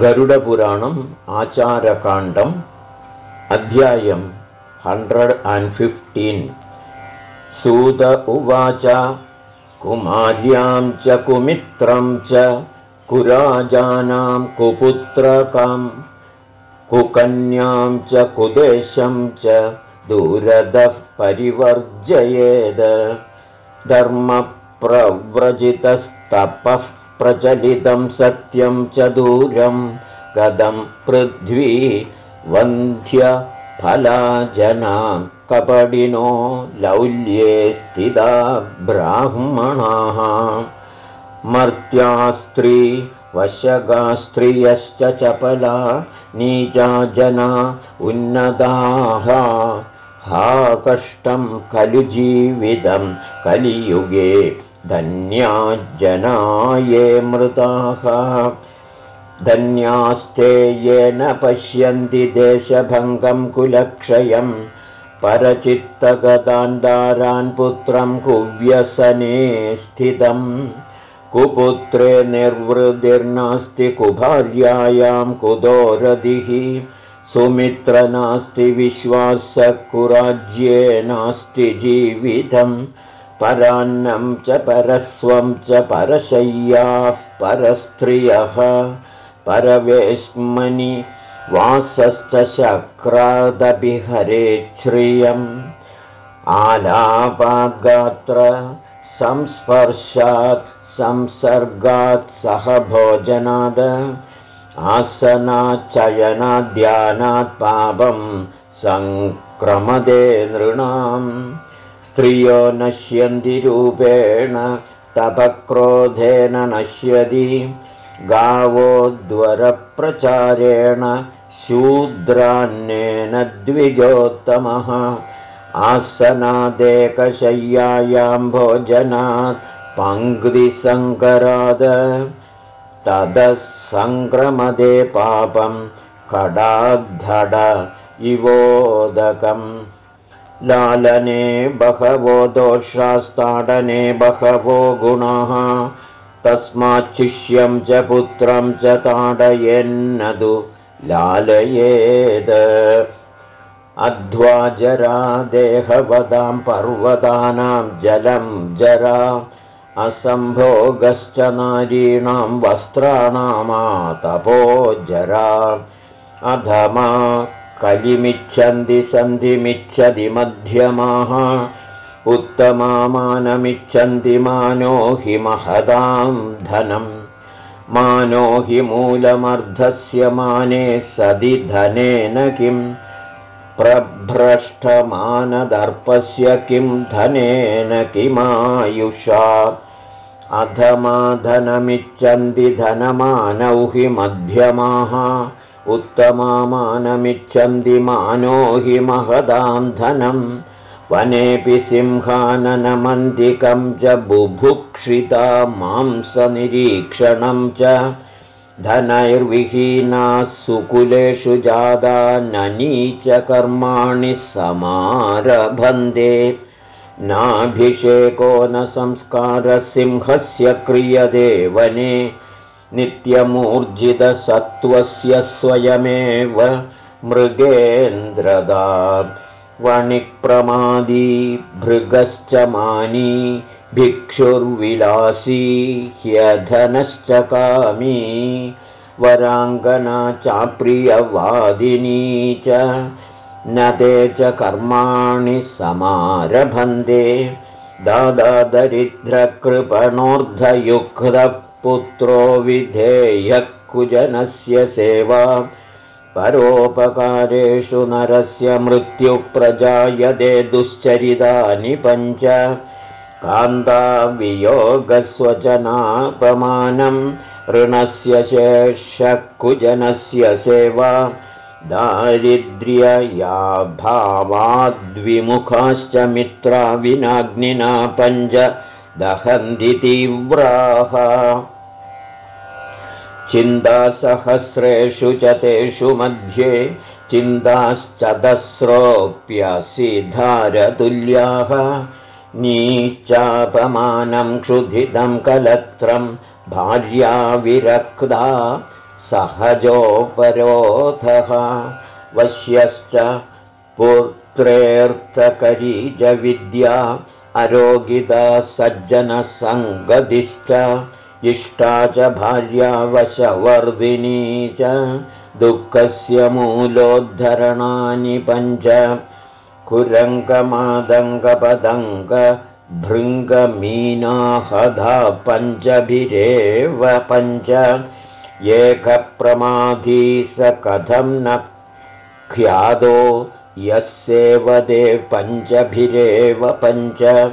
गरुडपुराणम् आचारकाण्डम् अध्यायम् hundred and fifteen. सूत उवाच कुमार्यां च कुमित्रं च कुराजानां कुपुत्रकं कुकन्यां च कुदेशं च दूरदः परिवर्जयेद। धर्मप्रव्रजितस्तपः प्रचलितं सत्यं च दूरं गदं पृथ्वी वन्ध्यफलाजनां कपडिनो लौल्ये स्थिता ब्राह्मणाः। मर्त्यास्त्री वशगास्त्रियश्च चपला नीचा जना उन्नताः हा कष्टं खलु जीवितं कलियुगे धन्याज्जनाये मृताः। धन्यास्ते येन पश्यन्ति देशभङ्गं कुलक्षयं। परचित्तगतान्दारान् पुत्रं कुव्यसने स्थितं। कुपुत्रे निर्वृतिर्नास्ति कुभार्यायां कुदोरधिः। सुमित्र नास्ति विश्वासकुराज्ये नास्ति जीवितम् परान्नं च परस्वं च परशय्याः परस्त्रियः परवेश्मनि वासश्च शक्रादपि हरे श्रियम्। आलापाद्गात्र संस्पर्शात् संसर्गात् सह भोजनाद आसनाच्चयनाद्यानात् पापं सङ्क्रमदे नृणाम् स्त्रियो नश्यन्ति रूपेण तपक्रोधेन नश्यति। गावोद्वरप्रचारेण शूद्रान्नेन द्विजोत्तमः। आसनादेकशय्यायां भोजनात् पङ्क्तिसङ्कराद। ततः सङ्क्रमदे पापं कडाद्धड इवोदकम् लालने बहवो दोषास्ताडने बहवो गुणाः। तस्माच्छिष्यं च पुत्रं च ताडयेन्नदु लालयेद। अध्वाजरा देहवदां पर्वतानां जलं जरा। असम्भोगश्च नारीणां वस्त्राणामातपो जरा। अधमा कलिमिच्छन्ति सन्धिमिच्छति मध्यमाः उत्तमामानमिच्छन्ति मानो हि महदां धनम् मानो हि मूलमर्धस्य माने सदि धनेन किम् प्रभ्रष्टमानदर्पस्य किं धनेन किमायुषा? अधमाधनमिच्छन्ति धनमानौ हि मध्यमाः उत्तमामानमिच्छन्ति मानो हि महदां धनम् वनेऽपि सिंहाननमन्दिकं च बुभुक्षिता मांसनिरीक्षणं च। धनैर्विहीनाः सुकुलेषु जादा ननी च कर्माणि समारभन्ते। नाभिषेको न संस्कारसिंहस्य क्रियते वने नित्यमूर्जितसत्त्वस्य स्वयमेव मृगेन्द्रदा वणिक्प्रमादी भृगश्च मानी भिक्षुर्विलासी ह्यधनश्च कामी वराङ्गना चाप्रियवादिनी च न ते च कर्माणि समारभन्ते दादादरिद्रकृपणोर्धयुक्तः पुत्रो विधेयः कुजनस्य सेवा। परोपकारेषु नरस्य मृत्युप्रजायते दुश्चरितानि पञ्च। कान्तावियोगस्वचनापमानम् ऋणस्य शेषकुजनस्य सेवा। दारिद्र्यया भावाद्विमुखाश्च मित्रा विनाग्निना पञ्च। दहन्ति तीव्राः चिन्तासहस्रेषु च तेषु मध्ये चिन्ताश्चतस्रोऽप्यसि धारतुल्याः नीचापमानं क्षुधितं कलत्रं भार्या विरक्ता सहजोपरोधः वश्यश्च पुत्रेऽर्थकरीजविद्या अरोगिता सज्जनसङ्गतिश्च इष्टा च भार्यावशवर्धिनी च दुःखस्य मूलोद्धरणानि पञ्च। कुरङ्गमादङ्गपदङ्गभृङ्गमीनाहधा पञ्चभिरेव पञ्च। एकप्रमाधी स कथं न ख्यादो यस्येवदे पञ्चभिरेव पञ्च।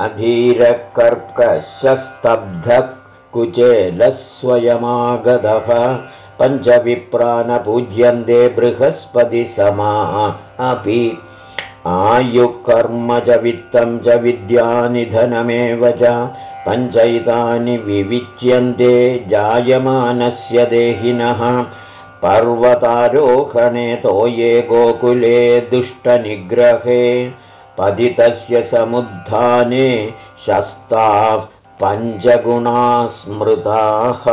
अधीरकर्कशस्तब्धः कुचेलस्वयमागतः पञ्चविप्राणपूज्यन्ते बृहस्पतिसमा अपि। आयुःकर्म च वित्तं च विद्यानिधनमेव च पञ्चैतानि विविच्यन्ते जायमानस्य देहिनः। पर्वतारोहणे तोये गोकुले दुष्टनिग्रहे। पतितस्य समुद्धाने शस्ताः पञ्चगुणा स्मृताः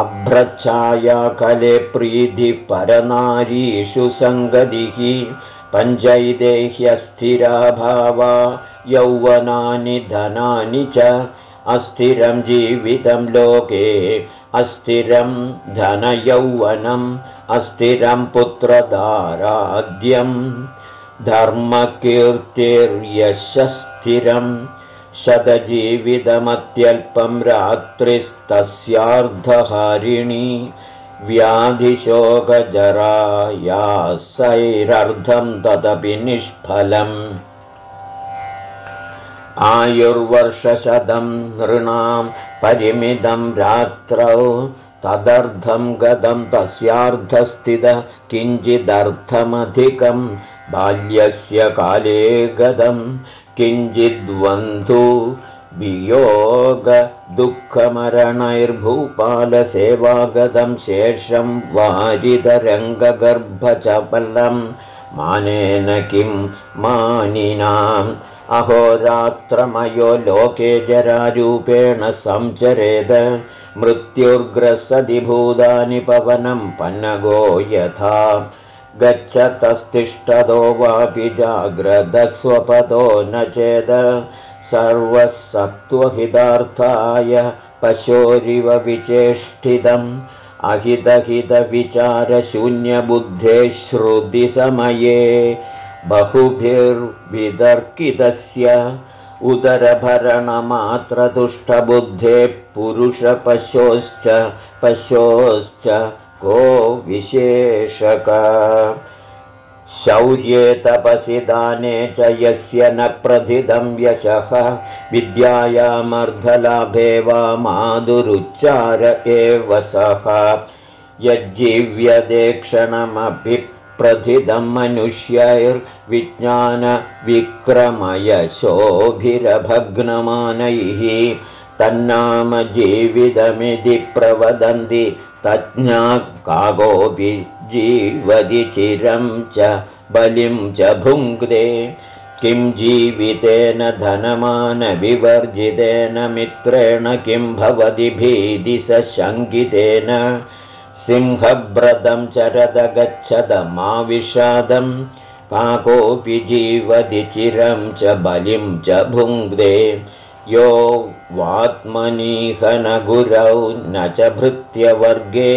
अभ्रच्छायाकले प्रीतिपरनारीषु सङ्गतिः। पञ्चैदेह्यस्थिराभावा यौवनानि धनानि च। अस्थिरं जीवितं लोके अस्थिरं धनयौवनम् अस्थिरं पुत्रदाराद्यम् धर्मकीर्तिर्यशस्थिरम् शतजीवितमत्यल्पं रात्रिस्तस्यार्धहारिणी व्याधिशोकजरायासैरर्धं तदपि निष्फलम्। आयुर्वर्षशतं नृणां परिमितं रात्रौ तदर्धं गतं तस्यार्धस्थितः किञ्चिदर्थमधिकं बाल्यस्य काले गतं किञ्चिद्वन्धु वियोगदुःखमरणैर्भूपालसेवागतं शेषं वारिदरङ्गगर्भचपलम् मानेन किं मानिनाम्? अहोरात्रमयो लोके जरारूपेण संचरेद मृत्युर्ग्रसदि भूतानि पवनं पन्नगो यथा गच्छतस्तिष्ठदो वापि जाग्रदस्वपदो न चेद। सर्वसत्त्वहितार्थाय पशोरिव विचेष्टितम्। अहितहितविचारशून्यबुद्धे श्रुतिसमये बहुभिर्वितर्कितस्य उदरभरणमात्रतुष्टबुद्धे पुरुषपशोश्च पशोश्च को विशेषक। शौर्ये तपसि दाने च यस्य न प्रथितं यशः। विद्यायामर्धलाभे वा माधुरुच्चार एव सः। यज्जीव्यदेक्षणमपि प्रथितं मनुष्यैर्विक्रमयशोभिरभग्नमानैः तन्नाम जीवितमिति प्रवदन्ति तज्ञा कागोऽपि जीवति चिरं च बलिं च भुङ्क्ते। किं जीवितेन धनमानविवर्जितेन मित्रेण किं भवति भीति स शङ्कितेन। सिंहव्रतं चरद गच्छदमाविषादं काकोऽपि जीवति चिरं च बलिं च भुङ्क्ते यो वात्मनीहनगुरौ न च भृत्यवर्गे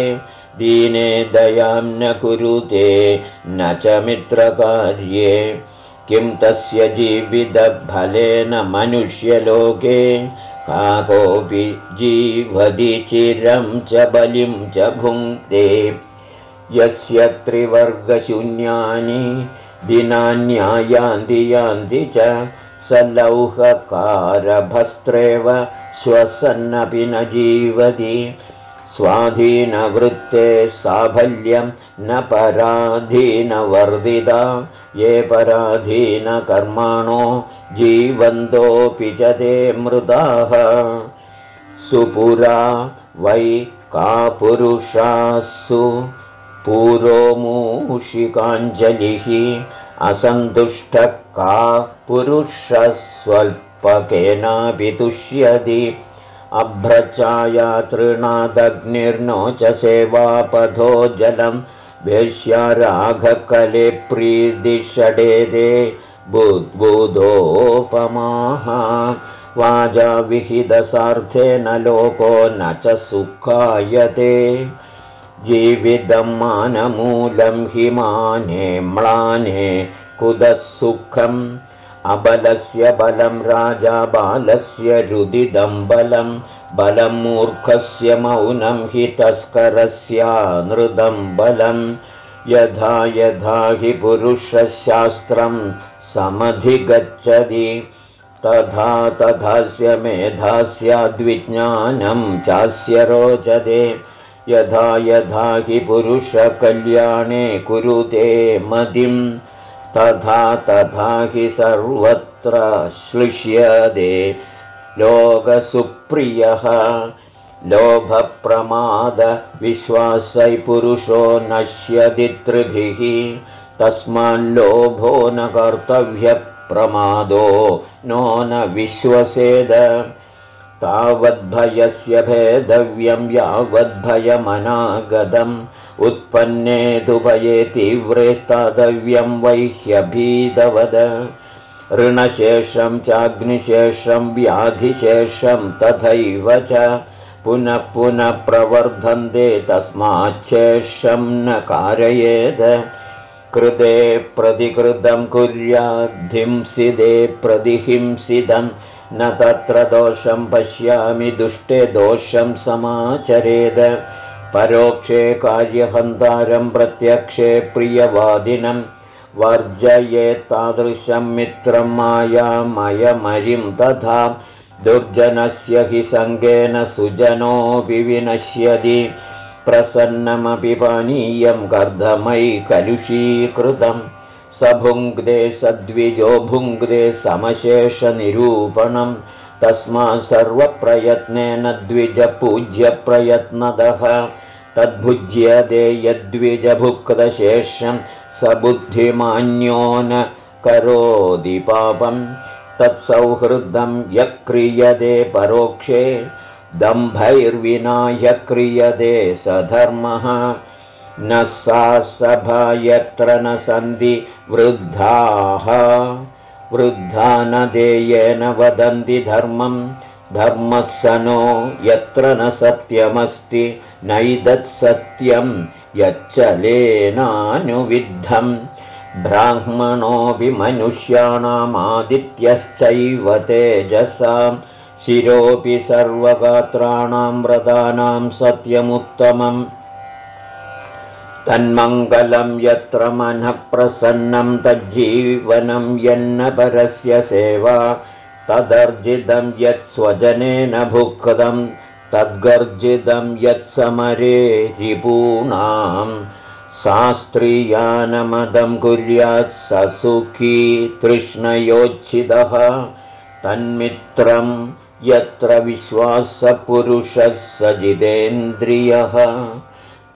दीने दयां न कुरुते न च मित्रकार्ये। किं तस्य जीवितफलेन मनुष्यलोके काकोऽपि जीवति चिरं च बलिं च भुङ्क्ते। यस्य त्रिवर्गशून्यानि दिनान्यायान्ति यान्ति च स लौहकारभस्त्रेव श्वसन्नपि न जीवति। स्वाधीनवृत्ते साफल्यं न पराधीनवर्धिता। ये पराधीनकर्माणो जीवन्तोऽपि च ते मृदाः। सुपुरा वै कापुरुषासु पुरोमूषिकाञ्जलिः असन्तुष्टः का पुरुषः स्वल्पकेनापि तुष्यति अभ्रचाया तृणादग्निर्नो च सेवापथो जलं वेश्या राघकले प्रीदिषडेदे बुद्बुधोपमाः वाजाविहितसार्थेन लोको न च सुखायते। जीवितं मानमूलं हिमाने म्लाने कुतः सुखम् अबलस्य बलं राजा बालस्य रुदिदं बलं बलं मूर्खस्य मौनं हि तस्करस्यानृदं बलं। यथा यथा हि पुरुषशास्त्रं समधिगच्छति तथा तथास्य मेधास्याद्विज्ञानं चास्य रोचते। यथा यथा हि पुरुषकल्याणे कुरुते मदिम् तथा तथा हि सर्वत्र श्लिष्यते। लोकसुप्रियः लोभप्रमादविश्वासै पुरुषो नश्यदितृभिः तस्माल्लोभो न कर्तव्यप्रमादो नो न विश्वसेद। तावद्भयस्य भेदव्यं यावद्भयमनागतम् उत्पन्ने दुभये तीव्रे स्थातव्यं वैह्यभीदवद ऋणशेषं चाग्निशेषं व्याधिशेषं तथैव च पुनः पुनः प्रवर्धन्ते तस्माच्छेषं न कारयेद। कृते प्रतिकृतं कुर्याद्धिंसिदे प्रतिहिंसिदं न तत्र दोषं पश्यामि दुष्टे दोषं समाचरेद परोक्षे कार्यहन्तारं प्रत्यक्षे प्रियवादिनं वर्जयेत्तादृशं मित्रं मायामयमयिं तथा दुर्जनस्य हि सङ्गेन सुजनोऽपि विनश्यति प्रसन्नमपि पानीयं गर्धमयि कलुषीकृतं स भुङ्क्ते सद्विजो भुङ्क्ते समशेषनिरूपणं तस्मात् सर्वप्रयत्नेन द्विजपूज्यप्रयत्नतः तद्भुज्यते यद्विजभुक्तशेषं स बुद्धिमान्यो न करोति पापं। तत्सौहृदं यः क्रियते परोक्षे दम्भैर्विना ह्यः क्रियते स धर्मः न सा सभा यत्र न सन्ति वृद्धाः। वृद्धा न देयेन वदन्ति धर्मम् धर्मः स नो यत्र न सत्यमस्ति नैदत्सत्यं यच्चलेनानुविद्धम् ब्राह्मणोऽपि मनुष्याणामादित्यश्चैव तेजसां शिरोऽपि सर्वगात्राणां व्रतानां सत्यमुत्तमम्। तन्मङ्गलं यत्र मनः प्रसन्नं तज्जीवनं यन्न परस्य सेवा तदर्जितं यत्स्वजनेन भुक्तं तद्गर्जितं यत्समरे रिपूणां शास्त्रीयानमदं कुर्यात् स सुखी तृष्णयोच्छिदः तन्मित्रं यत्र विश्वासपुरुषः स जितेन्द्रियः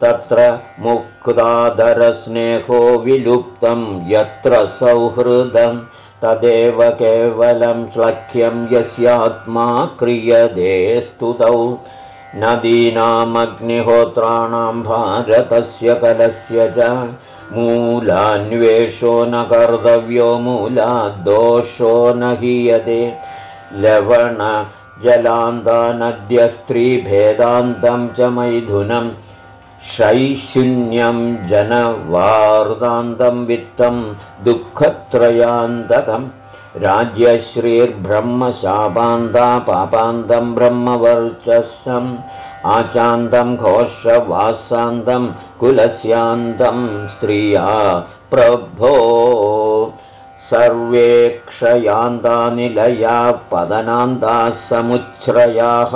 तत्र मुक्तादरस्नेहो विलुप्तं यत्र सौहृदम् तदेव केवलं श्लख्यं यस्यात्मा क्रियते स्तुतौ। नदीनामग्निहोत्राणां भारतस्य कलस्य च मूलान्वेषो न कर्तव्यो मूलाद्दोषो न हीयते। लवणजलान्तानद्यस्त्रीभेदान्तं च मैथुनम् शैशून्यं जनवार्दान्तं वित्तं दुःखत्रयान्तकम् राज्यश्रीर्ब्रह्मशापान्ता पापान्तं ब्रह्मवर्चस्सम् आचान्तं घोषवासान्तं कुलस्यान्तं स्त्रिया प्रभो। सर्वे क्षयान्तानिलया पदनान्ताः समुच्छ्रयाः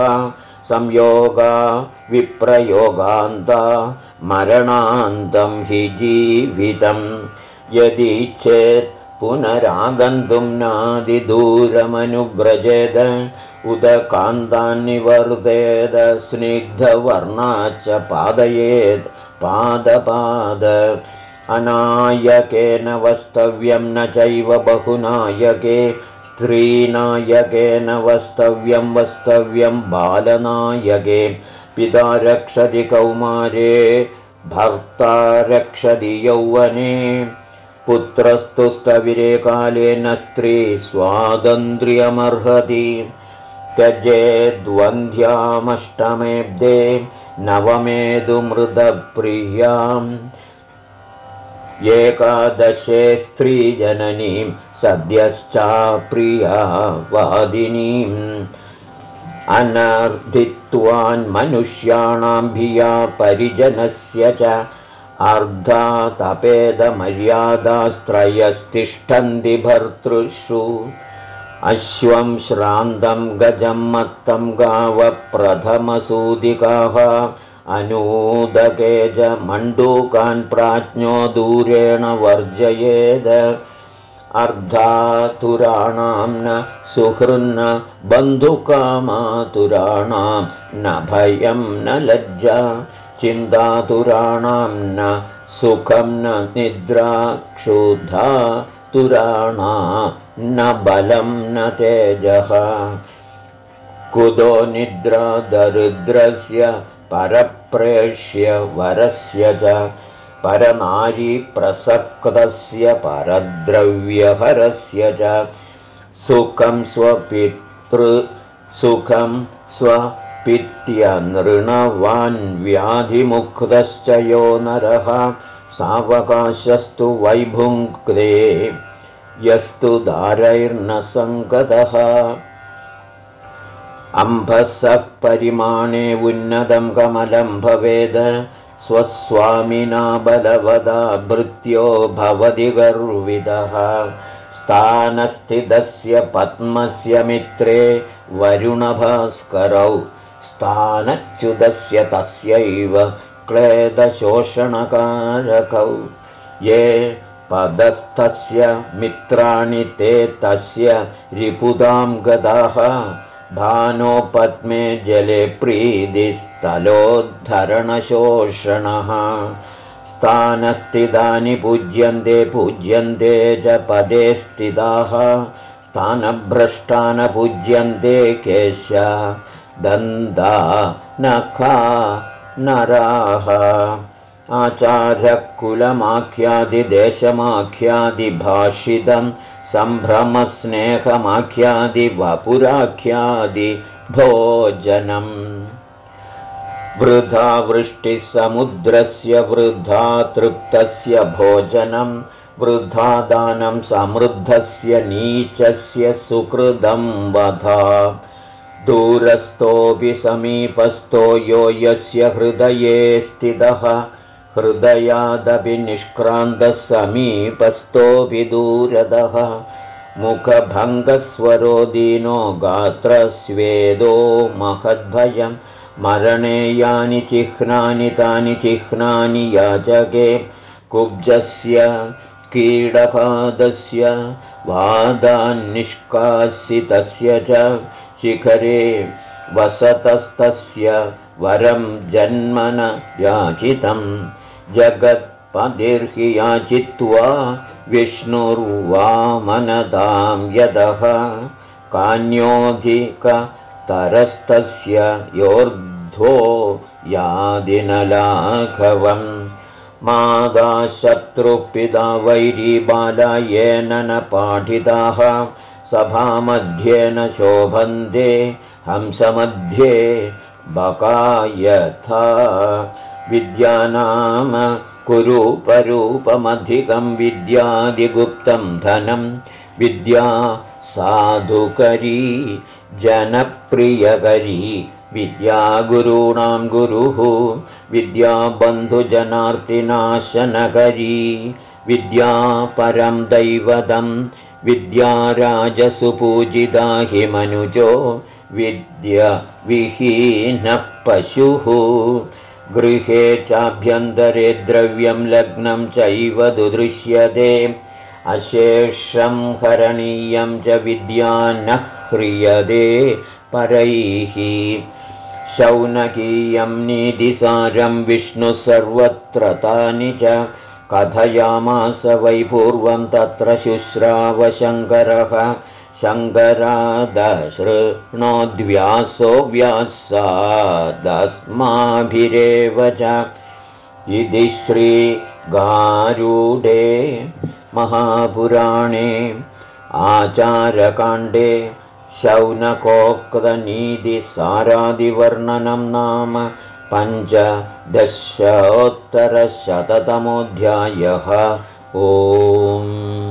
संयोगा विप्रयोगान्ता मरणान्तं हि जीवितं। यदि चेत् पुनरागन्तुं नादिदूरमनुव्रजेद उदकान्तान्निवर्तेद स्निग्धवर्णा च पादयेत् पादपाद। अनायकेन वस्तव्यं न चैव बहुनायके स्त्रीनायकेन वस्तव्यं वस्तव्यं बालनायके। पिता रक्षति कौमारे भर्ता रक्षति यौवने। पुत्रस्तु स्थविरे कालेन स्त्री स्वातन्त्र्यमर्हति। त्यजेद्वन्द्यामष्टमेब्दे नवमेदुमृदप्रियाम् एकादशे स्त्रीजननीं सद्यश्चाप्रिया वादिनीम् अनर्धित्वान्मनुष्याणां भिया परिजनस्य च अर्धातपेदमर्यादास्त्रयस्तिष्ठन्ति भर्तृषु। अश्वं श्रान्तं गजं मत्तं गावप्रथमसूदिकाः। अनूदकेज मण्डूकान् प्राज्ञो दूरेण वर्जयेद अर्धातुराणां न सुहृन्न बन्धुकामातुराणां न भयं न लज्जा चिन्तातुराणां न सुखं न निद्रा क्षुधा तुराणा न बलं न तेजः। कुतो निद्रा दरिद्रस्य परप्रेष्य वरस्य च परनारीप्रसक्तस्य परद्रव्यहरस्य च सुखं स्वपितृसुखं स्वपित्यनृणवान् व्याधिमुक्तश्च यो नरः सावकाशस्तु वैभुङ्क्ते यस्तु दारैर्न सङ्गतः अम्भसः परिमाणे उन्नतं कमलं भवेद स्वस्वामिना बलवदा भृत्यो भवति गर्विदः। स्थानस्थितस्य पद्मस्य मित्रे वरुणभास्करौ। स्थानच्युतस्य तस्यैव क्लेदशोषणकारकौ। ये पदस्थस्य मित्राणि ते तस्य रिपुदां गदाः। भानो पद्मे जले प्रीतिस्थलोद्धरणशोषणः स्थानस्थितानि पूज्यन्ते पूज्यन्ते च पदे स्थिताः। स्थानभ्रष्टान पूज्यन्ते केश दन्दा नखा नराः। आचार्यकुलमाख्यादिदेशमाख्यादिभाषितं सम्भ्रमस्नेहमाख्यादिवपुराख्यादिभोजनम् वृथा वृष्टिसमुद्रस्य वृथा तृप्तस्य भोजनं वृथा दानं समृद्धस्य नीचस्य सुकृदं वधा। दूरस्थोऽपि समीपस्थो यो यस्य हृदये स्थितः हृदयादपि निष्क्रान्तः समीपस्थोऽपि दूरदः। मुखभङ्गस्वरो दीनो गात्रस्वेदो महद्भयम् मरणे यानि चिह्नानि तानि चिह्नानि याचके कुब्जस्य कीडपादस्य वादान्निष्कासितस्य च शिखरे वसतस्तस्य वरं जन्मन याचितं। जगत्पदिर्हि याचित्वा विष्णुर्वामनदां यदः कान्योऽधिक तरस्तस्य योर्ध्वो यादिनलाघवम्। मादाशत्रुपिता वैरीबाला येन न पाठिताः। सभामध्येन शोभन्ते हंसमध्ये बकायथा विद्यानाम कुरूपरूपमधिकं विद्यादिगुप्तं धनं। विद्या साधुकरी जनप्रियकरी विद्यागुरूणां गुरुः विद्याबन्धुजनार्तिनाशनकरी विद्या परं दैवतं विद्याराजसुपूजिता हि मनुजो विद्यविहीनः पशुः गृहे चाभ्यन्तरे द्रव्यं लग्नं चैव दुदृश्यते अशेषं करणीयं च विद्या न ह्रियते परैः शौनकीयं नीतिसारं विष्णुः सर्वत्र तानि च कथयामास वैपूर्वं तत्र शुश्रावशङ्करः शङ्करादशृणोद्व्यासो व्यासादस्माभिरेव च इति श्रीगारूढे महापुराणे आचारकाण्डे शौनकोक्तनीतिसारादिवर्णनं नाम पञ्चदशोत्तरशततमोऽध्यायः। ओम्